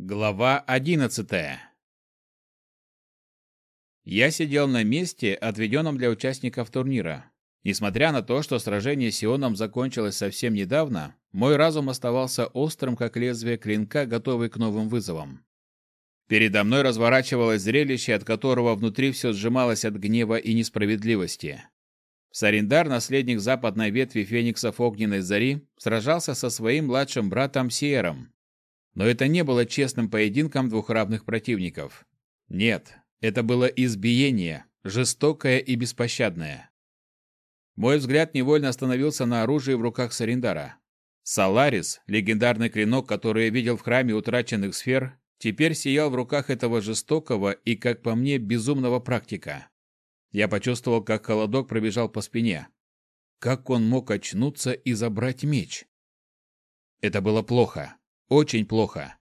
Глава одиннадцатая Я сидел на месте, отведенном для участников турнира. Несмотря на то, что сражение с Сионом закончилось совсем недавно, мой разум оставался острым, как лезвие клинка, готовый к новым вызовам. Передо мной разворачивалось зрелище, от которого внутри все сжималось от гнева и несправедливости. Сариндар, наследник западной ветви фениксов Огненной Зари, сражался со своим младшим братом Сиером, но это не было честным поединком двух равных противников. Нет, это было избиение, жестокое и беспощадное. Мой взгляд невольно остановился на оружии в руках Сариндара. Саларис, легендарный клинок, который я видел в храме утраченных сфер, теперь сиял в руках этого жестокого и, как по мне, безумного практика. Я почувствовал, как холодок пробежал по спине. Как он мог очнуться и забрать меч? Это было плохо. Очень плохо.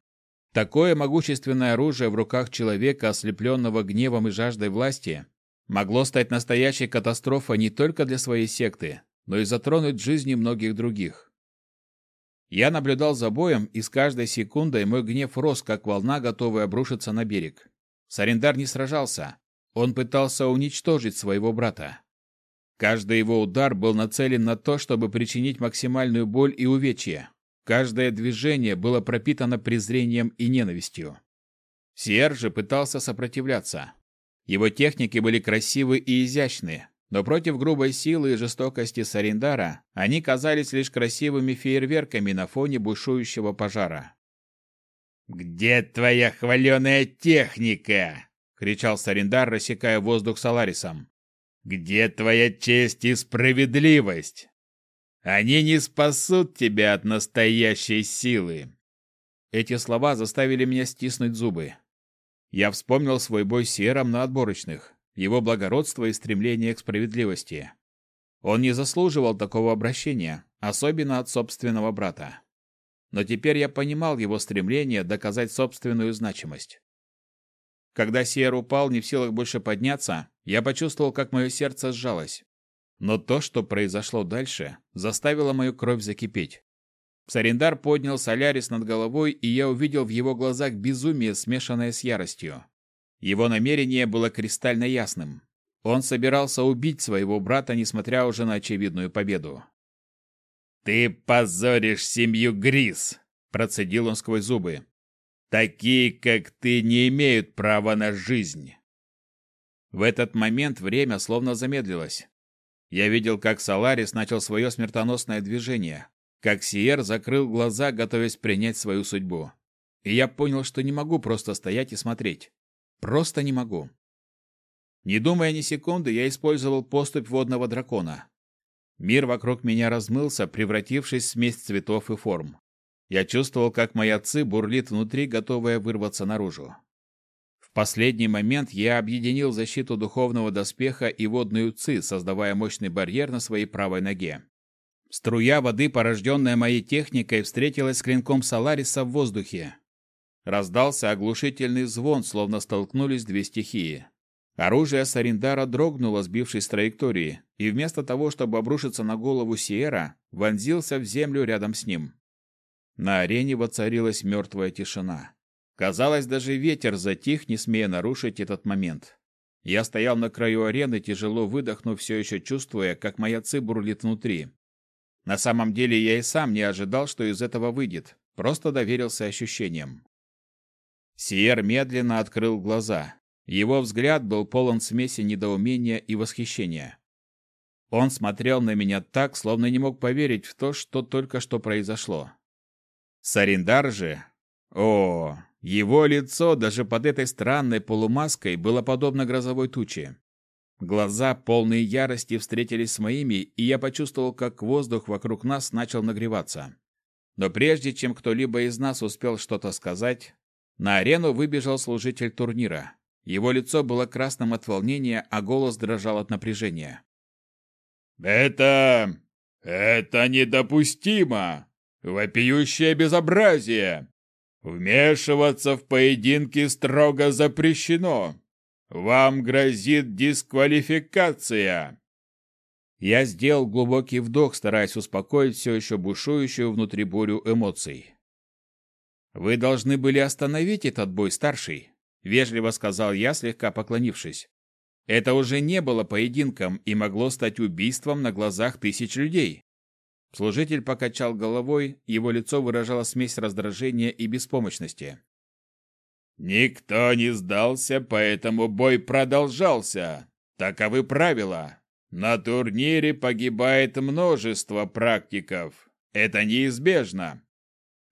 Такое могущественное оружие в руках человека, ослепленного гневом и жаждой власти, могло стать настоящей катастрофой не только для своей секты, но и затронуть жизни многих других. Я наблюдал за боем, и с каждой секундой мой гнев рос, как волна, готовая обрушиться на берег. Сарендар не сражался. Он пытался уничтожить своего брата. Каждый его удар был нацелен на то, чтобы причинить максимальную боль и увечье. Каждое движение было пропитано презрением и ненавистью. Сиер же пытался сопротивляться. Его техники были красивы и изящны, но против грубой силы и жестокости Сариндара они казались лишь красивыми фейерверками на фоне бушующего пожара. «Где твоя хваленая техника?» — кричал Сариндар, рассекая воздух Саларисом. «Где твоя честь и справедливость? Они не спасут тебя от настоящей силы. Эти слова заставили меня стиснуть зубы. Я вспомнил свой бой с Сером на отборочных, его благородство и стремление к справедливости. Он не заслуживал такого обращения, особенно от собственного брата. Но теперь я понимал его стремление доказать собственную значимость. Когда Сиер упал, не в силах больше подняться, я почувствовал, как мое сердце сжалось. Но то, что произошло дальше, заставило мою кровь закипеть. Сарендар поднял Солярис над головой, и я увидел в его глазах безумие, смешанное с яростью. Его намерение было кристально ясным. Он собирался убить своего брата, несмотря уже на очевидную победу. «Ты позоришь семью Грис!» – процедил он сквозь зубы. «Такие, как ты, не имеют права на жизнь!» В этот момент время словно замедлилось. Я видел, как Саларис начал свое смертоносное движение, как Сиер закрыл глаза, готовясь принять свою судьбу. И я понял, что не могу просто стоять и смотреть. Просто не могу. Не думая ни секунды, я использовал поступь водного дракона. Мир вокруг меня размылся, превратившись в смесь цветов и форм. Я чувствовал, как моя ци бурлит внутри, готовая вырваться наружу последний момент я объединил защиту духовного доспеха и водную ци, создавая мощный барьер на своей правой ноге. Струя воды, порожденная моей техникой, встретилась с клинком Салариса в воздухе. Раздался оглушительный звон, словно столкнулись две стихии. Оружие Сариндара дрогнуло, сбившись с траектории, и вместо того, чтобы обрушиться на голову Сиера, вонзился в землю рядом с ним. На арене воцарилась мертвая тишина. Казалось, даже ветер затих, не смея нарушить этот момент. Я стоял на краю арены, тяжело выдохнув, все еще чувствуя, как моя ци бурлит внутри. На самом деле я и сам не ожидал, что из этого выйдет, просто доверился ощущениям. Сиер медленно открыл глаза. Его взгляд был полон смеси недоумения и восхищения. Он смотрел на меня так, словно не мог поверить в то, что только что произошло. Сариндар же... О, его лицо даже под этой странной полумаской было подобно грозовой туче. Глаза, полные ярости, встретились с моими, и я почувствовал, как воздух вокруг нас начал нагреваться. Но прежде чем кто-либо из нас успел что-то сказать, на арену выбежал служитель турнира. Его лицо было красным от волнения, а голос дрожал от напряжения. «Это... это недопустимо! Вопиющее безобразие! Вмешиваться в поединки строго запрещено. Вам грозит дисквалификация. Я сделал глубокий вдох, стараясь успокоить все еще бушующую внутри бурю эмоций. Вы должны были остановить этот бой, старший, вежливо сказал я, слегка поклонившись. Это уже не было поединком и могло стать убийством на глазах тысяч людей. Служитель покачал головой, его лицо выражало смесь раздражения и беспомощности. Никто не сдался, поэтому бой продолжался. Таковы правила. На турнире погибает множество практиков. Это неизбежно.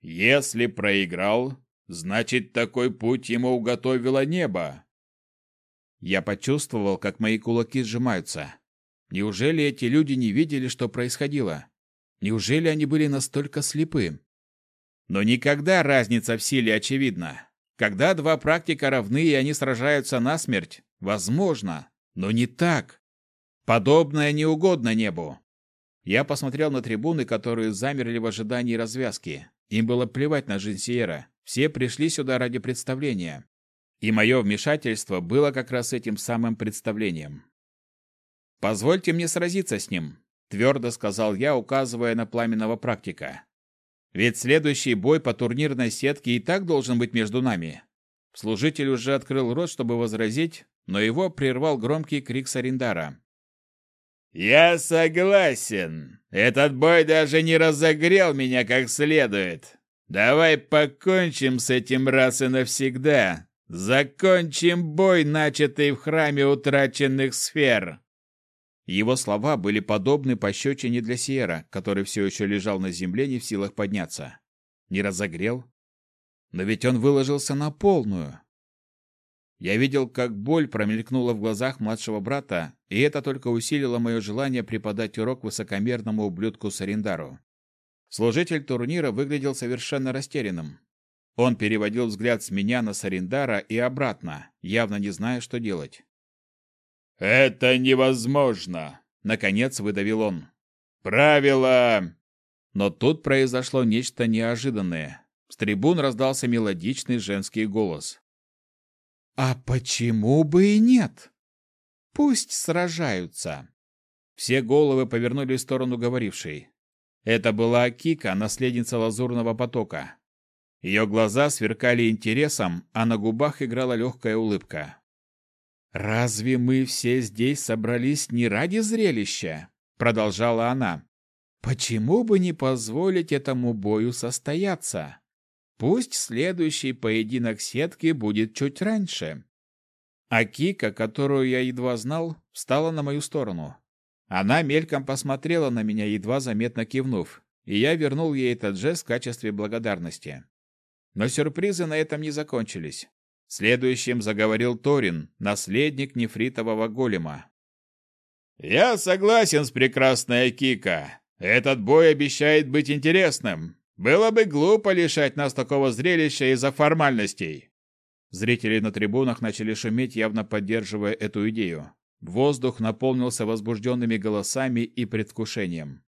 Если проиграл, значит, такой путь ему уготовило небо. Я почувствовал, как мои кулаки сжимаются. Неужели эти люди не видели, что происходило? Неужели они были настолько слепы? Но никогда разница в силе очевидна. Когда два практика равны и они сражаются насмерть, возможно, но не так. Подобное не угодно небу. Я посмотрел на трибуны, которые замерли в ожидании развязки. Им было плевать на жизнь Сиера. Все пришли сюда ради представления. И мое вмешательство было как раз этим самым представлением. «Позвольте мне сразиться с ним», — твердо сказал я, указывая на пламенного практика. «Ведь следующий бой по турнирной сетке и так должен быть между нами». Служитель уже открыл рот, чтобы возразить, но его прервал громкий крик Сариндара. «Я согласен. Этот бой даже не разогрел меня как следует. Давай покончим с этим раз и навсегда. Закончим бой, начатый в храме утраченных сфер». Его слова были подобны пощечине для Сиера, который все еще лежал на земле, не в силах подняться. Не разогрел? Но ведь он выложился на полную. Я видел, как боль промелькнула в глазах младшего брата, и это только усилило мое желание преподать урок высокомерному ублюдку Сариндару. Служитель турнира выглядел совершенно растерянным. Он переводил взгляд с меня на Сариндара и обратно, явно не зная, что делать. «Это невозможно!» — наконец выдавил он. «Правила!» Но тут произошло нечто неожиданное. С трибун раздался мелодичный женский голос. А почему бы и нет? Пусть сражаются. Все головы повернули в сторону говорившей. Это была Кика, наследница Лазурного потока. Ее глаза сверкали интересом, а на губах играла легкая улыбка. «Разве мы все здесь собрались не ради зрелища?» — продолжала она. «Почему бы не позволить этому бою состояться?» Пусть следующий поединок сетки будет чуть раньше. А Кика, которую я едва знал, встала на мою сторону. Она мельком посмотрела на меня, едва заметно кивнув, и я вернул ей этот жест в качестве благодарности. Но сюрпризы на этом не закончились. Следующим заговорил Торин, наследник нефритового голема. «Я согласен с прекрасной Кика. Этот бой обещает быть интересным. Было бы глупо лишать нас такого зрелища из-за формальностей. Зрители на трибунах начали шуметь, явно поддерживая эту идею. Воздух наполнился возбужденными голосами и предвкушением.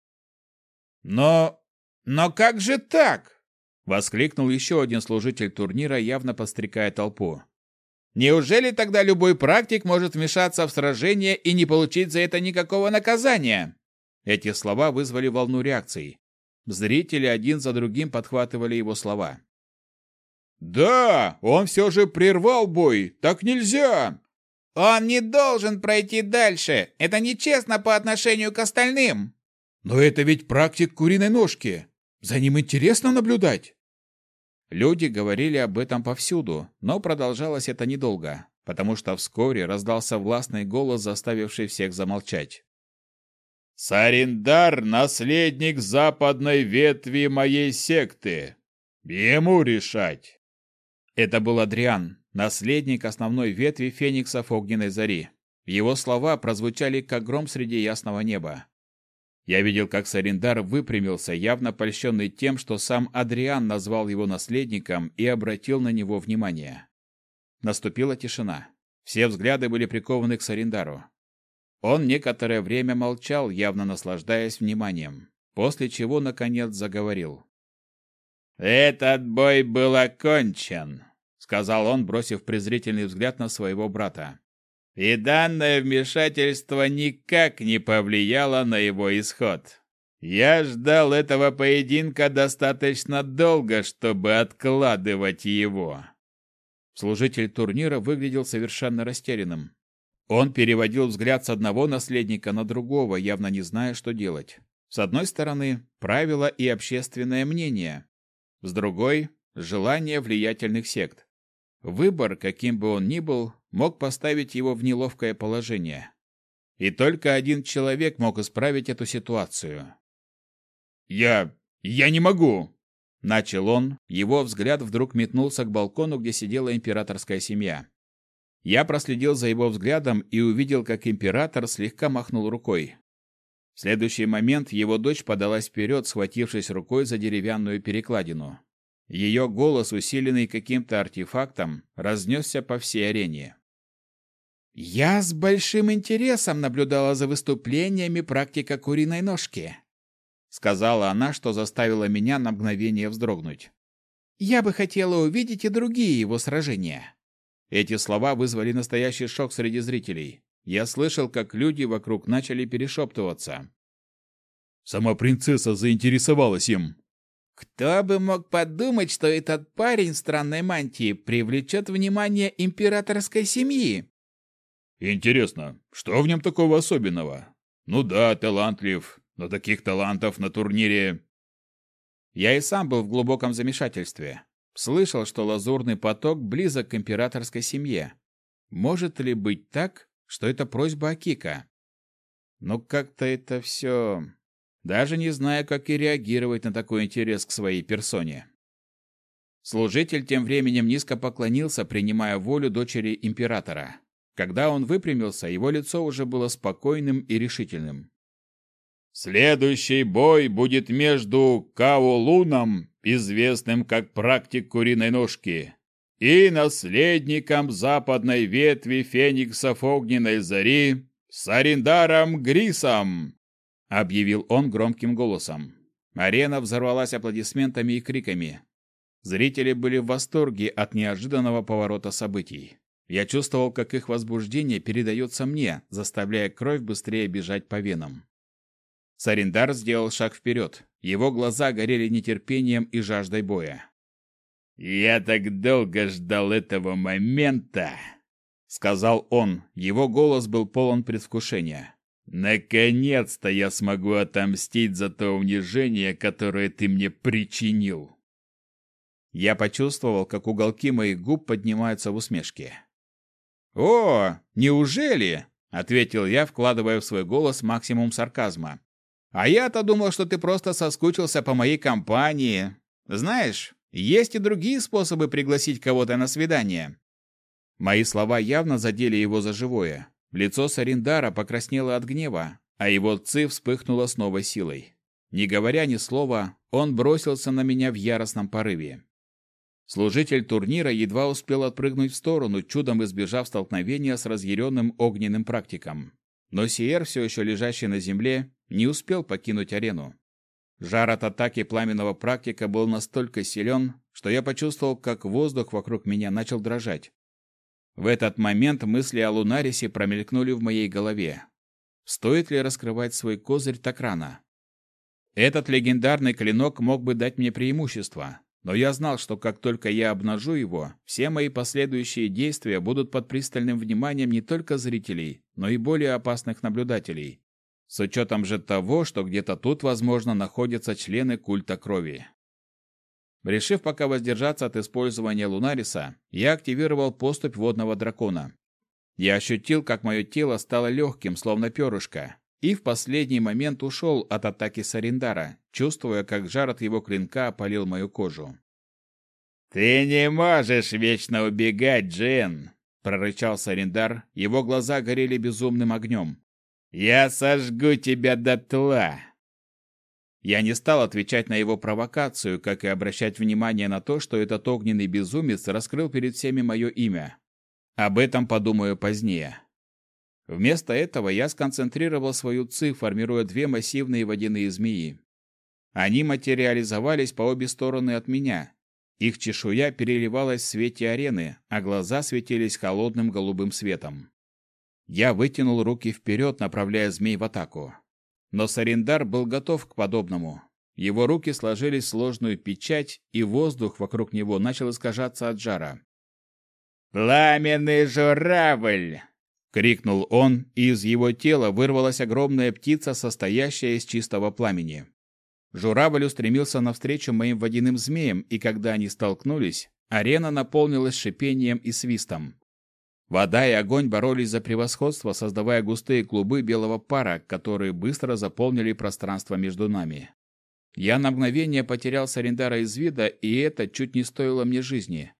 «Но... но как же так?» — воскликнул еще один служитель турнира, явно подстрекая толпу. «Неужели тогда любой практик может вмешаться в сражение и не получить за это никакого наказания?» Эти слова вызвали волну реакций. Зрители один за другим подхватывали его слова. «Да, он все же прервал бой! Так нельзя!» «Он не должен пройти дальше! Это нечестно по отношению к остальным!» «Но это ведь практик куриной ножки! За ним интересно наблюдать!» Люди говорили об этом повсюду, но продолжалось это недолго, потому что вскоре раздался властный голос, заставивший всех замолчать. Сариндар — наследник западной ветви моей секты. Ему решать. Это был Адриан, наследник основной ветви фениксов огненной зари. Его слова прозвучали как гром среди ясного неба. Я видел, как Сариндар выпрямился, явно польщенный тем, что сам Адриан назвал его наследником и обратил на него внимание. Наступила тишина. Все взгляды были прикованы к Сариндару. Он некоторое время молчал, явно наслаждаясь вниманием, после чего, наконец, заговорил. «Этот бой был окончен», — сказал он, бросив презрительный взгляд на своего брата. «И данное вмешательство никак не повлияло на его исход. Я ждал этого поединка достаточно долго, чтобы откладывать его. Служитель турнира выглядел совершенно растерянным. Он переводил взгляд с одного наследника на другого, явно не зная, что делать. С одной стороны, правила и общественное мнение. С другой – желание влиятельных сект. Выбор, каким бы он ни был, мог поставить его в неловкое положение. И только один человек мог исправить эту ситуацию. «Я... я не могу!» Начал он, его взгляд вдруг метнулся к балкону, где сидела императорская семья. Я проследил за его взглядом и увидел, как император слегка махнул рукой. В следующий момент его дочь подалась вперед, схватившись рукой за деревянную перекладину. Ее голос, усиленный каким-то артефактом, разнесся по всей арене. «Я с большим интересом наблюдала за выступлениями практика куриной ножки», сказала она, что заставило меня на мгновение вздрогнуть. «Я бы хотела увидеть и другие его сражения». Эти слова вызвали настоящий шок среди зрителей. Я слышал, как люди вокруг начали перешептываться. Сама принцесса заинтересовалась им. Кто бы мог подумать, что этот парень в странной мантии привлечет внимание императорской семьи? Интересно, что в нем такого особенного? Ну да, талантлив, но таких талантов на турнире... Я и сам был в глубоком замешательстве. Слышал, что лазурный поток близок к императорской семье. Может ли быть так, что это просьба Акика? Но как-то это все... Даже не знаю, как и реагировать на такой интерес к своей персоне. Служитель тем временем низко поклонился, принимая волю дочери императора. Когда он выпрямился, его лицо уже было спокойным и решительным. Следующий бой будет между Као Луном, известным как практик куриной ножки, и наследником западной ветви фениксов огненной зари Сариндаром Грисом, объявил он громким голосом. Арена взорвалась аплодисментами и криками. Зрители были в восторге от неожиданного поворота событий. Я чувствовал, как их возбуждение передается мне, заставляя кровь быстрее бежать по венам. Сариндар сделал шаг вперед. Его глаза горели нетерпением и жаждой боя. «Я так долго ждал этого момента!» — сказал он. Его голос был полон предвкушения. «Наконец-то я смогу отомстить за то унижение, которое ты мне причинил!» Я почувствовал, как уголки моих губ поднимаются в усмешке. «О, неужели?» — ответил я, вкладывая в свой голос максимум сарказма. А я-то думал, что ты просто соскучился по моей компании. Знаешь, есть и другие способы пригласить кого-то на свидание. Мои слова явно задели его за живое. Лицо Сариндара покраснело от гнева, а его ци вспыхнуло с новой силой. Не говоря ни слова, он бросился на меня в яростном порыве. Служитель турнира едва успел отпрыгнуть в сторону, чудом избежав столкновения с разъяренным огненным практиком. Но Сиер, все еще лежащий на земле, не успел покинуть арену. Жар от атаки пламенного практика был настолько силен, что я почувствовал, как воздух вокруг меня начал дрожать. В этот момент мысли о Лунарисе промелькнули в моей голове. Стоит ли раскрывать свой козырь так рано? Этот легендарный клинок мог бы дать мне преимущество, но я знал, что как только я обнажу его, все мои последующие действия будут под пристальным вниманием не только зрителей, но и более опасных наблюдателей. С учетом же того, что где-то тут, возможно, находятся члены культа крови. Решив пока воздержаться от использования Лунариса, я активировал поступь водного дракона. Я ощутил, как мое тело стало легким, словно перышко, и в последний момент ушел от атаки Сариндара, чувствуя, как жар от его клинка опалил мою кожу. «Ты не можешь вечно убегать, Джен!» — прорычал Сариндар, его глаза горели безумным огнем. Я сожгу тебя дотла!» Я не стал отвечать на его провокацию, как и обращать внимание на то, что этот огненный безумец раскрыл перед всеми мое имя. Об этом подумаю позднее. Вместо этого я сконцентрировал свою ци, формируя две массивные водяные змеи. Они материализовались по обе стороны от меня. Их чешуя переливалась в свете арены, а глаза светились холодным голубым светом. Я вытянул руки вперед, направляя змей в атаку. но Сариндар был готов к подобному. Его руки сложились в сложную печать, и воздух вокруг него начал искажаться от жара. «Пламенный журавль!» — крикнул он, и из его тела вырвалась огромная птица, состоящая из чистого пламени. Журавль устремился навстречу моим водяным змеям, и когда они столкнулись, арена наполнилась шипением и свистом. Вода и огонь боролись за превосходство, создавая густые клубы белого пара, которые быстро заполнили пространство между нами. Я на мгновение потерял Сарендара из вида, и это чуть не стоило мне жизни.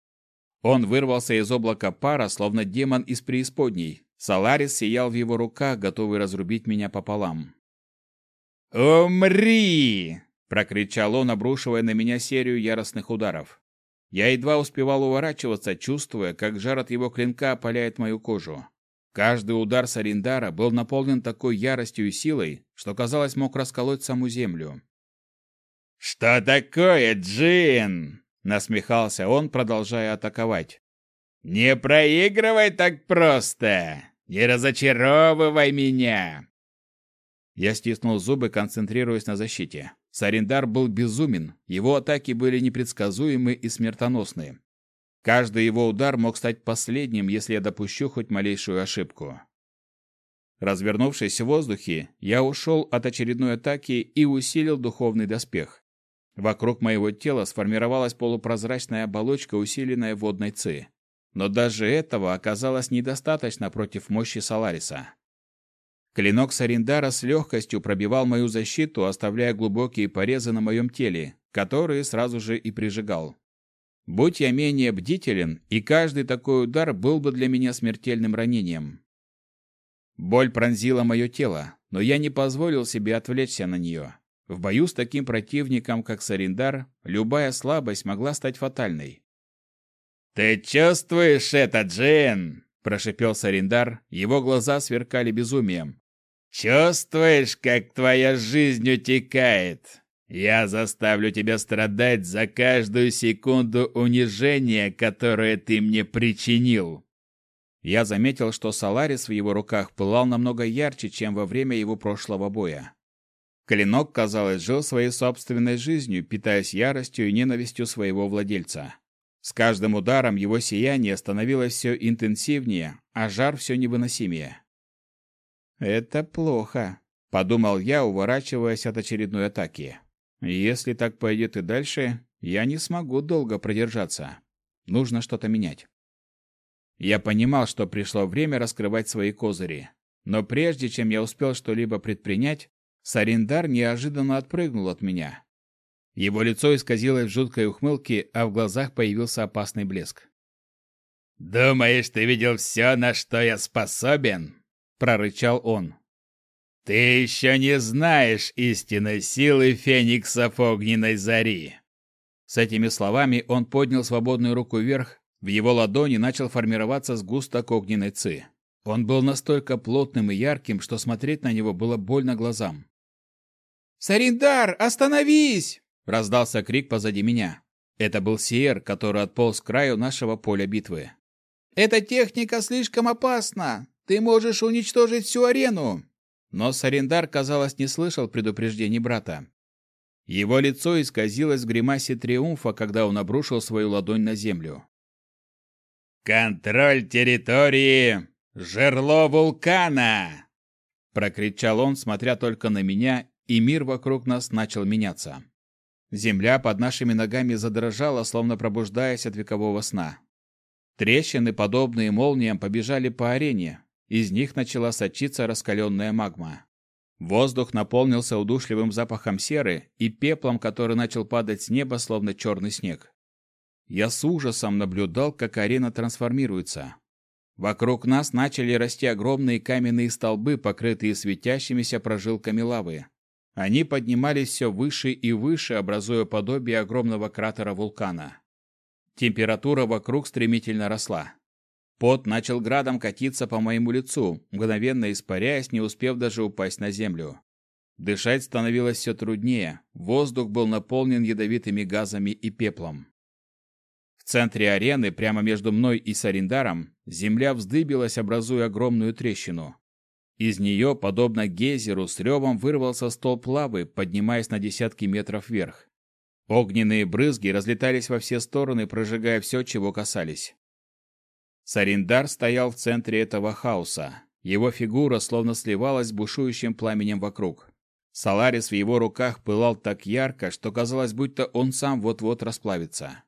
Он вырвался из облака пара, словно демон из преисподней. Саларис сиял в его руках, готовый разрубить меня пополам. «Умри!» — прокричал он, обрушивая на меня серию яростных ударов. Я едва успевал уворачиваться, чувствуя, как жар от его клинка опаляет мою кожу. Каждый удар Сариндара был наполнен такой яростью и силой, что, казалось, мог расколоть саму землю. «Что такое, Джин?» — насмехался он, продолжая атаковать. «Не проигрывай так просто! Не разочаровывай меня!» Я стиснул зубы, концентрируясь на защите. Сариндар был безумен, его атаки были непредсказуемы и смертоносны. Каждый его удар мог стать последним, если я допущу хоть малейшую ошибку. Развернувшись в воздухе, я ушел от очередной атаки и усилил духовный доспех. Вокруг моего тела сформировалась полупрозрачная оболочка, усиленная водной ци. Но даже этого оказалось недостаточно против мощи Салариса. Клинок Сариндара с легкостью пробивал мою защиту, оставляя глубокие порезы на моем теле, которые сразу же и прижигал. Будь я менее бдителен, и каждый такой удар был бы для меня смертельным ранением. Боль пронзила мое тело, но я не позволил себе отвлечься на нее. В бою с таким противником, как Сариндар, любая слабость могла стать фатальной. «Ты чувствуешь это, Джин?» – прошипел Сариндар, его глаза сверкали безумием. «Чувствуешь, как твоя жизнь утекает? Я заставлю тебя страдать за каждую секунду унижения, которое ты мне причинил!» Я заметил, что Саларис в его руках пылал намного ярче, чем во время его прошлого боя. Клинок, казалось, жил своей собственной жизнью, питаясь яростью и ненавистью своего владельца. С каждым ударом его сияние становилось все интенсивнее, а жар все невыносимее. «Это плохо», — подумал я, уворачиваясь от очередной атаки. «Если так пойдет и дальше, я не смогу долго продержаться. Нужно что-то менять». Я понимал, что пришло время раскрывать свои козыри. Но прежде чем я успел что-либо предпринять, Сариндар неожиданно отпрыгнул от меня. Его лицо исказилось в жуткой ухмылке, а в глазах появился опасный блеск. «Думаешь, ты видел все, на что я способен?» — прорычал он. «Ты еще не знаешь истинной силы фениксов огненной зари!» С этими словами он поднял свободную руку вверх, в его ладони начал формироваться сгусток огненной ци. Он был настолько плотным и ярким, что смотреть на него было больно глазам. «Сариндар, остановись!» — раздался крик позади меня. Это был Сиер, который отполз к краю нашего поля битвы. «Эта техника слишком опасна! Ты можешь уничтожить всю арену!» Но Сариндар, казалось, не слышал предупреждений брата. Его лицо исказилось в гримасе триумфа, когда он обрушил свою ладонь на землю. «Контроль территории! Жерло вулкана!» Прокричал он, смотря только на меня и мир вокруг нас начал меняться. Земля под нашими ногами задрожала, словно пробуждаясь от векового сна. Трещины, подобные молниям, побежали по арене. Из них начала сочиться раскаленная магма. Воздух наполнился удушливым запахом серы и пеплом, который начал падать с неба, словно черный снег. Я с ужасом наблюдал, как арена трансформируется. Вокруг нас начали расти огромные каменные столбы, покрытые светящимися прожилками лавы. Они поднимались все выше и выше, образуя подобие огромного кратера вулкана. Температура вокруг стремительно росла. Пот начал градом катиться по моему лицу, мгновенно испаряясь, не успев даже упасть на землю. Дышать становилось все труднее, воздух был наполнен ядовитыми газами и пеплом. В центре арены, прямо между мной и Сариндаром, земля вздыбилась, образуя огромную трещину. Из нее, подобно гейзеру, с ревом вырвался столб лавы, поднимаясь на десятки метров вверх. Огненные брызги разлетались во все стороны, прожигая все, чего касались. Сариндар стоял в центре этого хаоса. Его фигура словно сливалась с бушующим пламенем вокруг. Саларис в его руках пылал так ярко, что казалось, будто он сам вот-вот расплавится.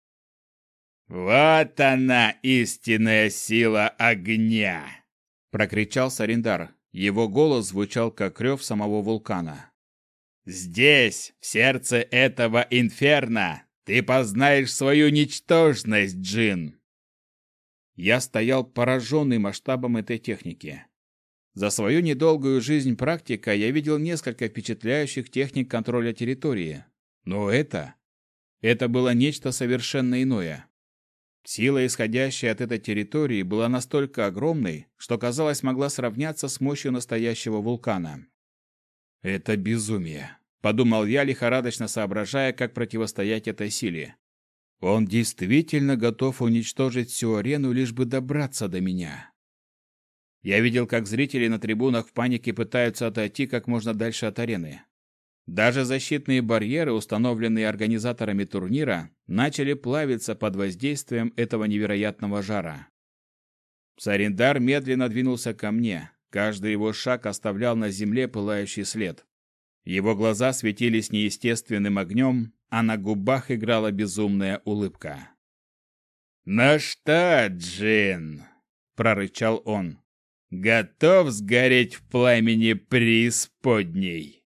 «Вот она, истинная сила огня!» — прокричал Сариндар. Его голос звучал, как рев самого вулкана. «Здесь, в сердце этого инферно, ты познаешь свою ничтожность, Джин!» Я стоял пораженный масштабом этой техники. За свою недолгую жизнь практика я видел несколько впечатляющих техник контроля территории. Но это... Это было нечто совершенно иное. Сила, исходящая от этой территории, была настолько огромной, что, казалось, могла сравняться с мощью настоящего вулкана. «Это безумие», — подумал я, лихорадочно соображая, как противостоять этой силе. «Он действительно готов уничтожить всю арену, лишь бы добраться до меня». Я видел, как зрители на трибунах в панике пытаются отойти как можно дальше от арены. Даже защитные барьеры, установленные организаторами турнира, начали плавиться под воздействием этого невероятного жара. Сариндар медленно двинулся ко мне. Каждый его шаг оставлял на земле пылающий след. Его глаза светились неестественным огнем, а на губах играла безумная улыбка. «Ну что, Джин?» — прорычал он готов сгореть в пламени преисподней.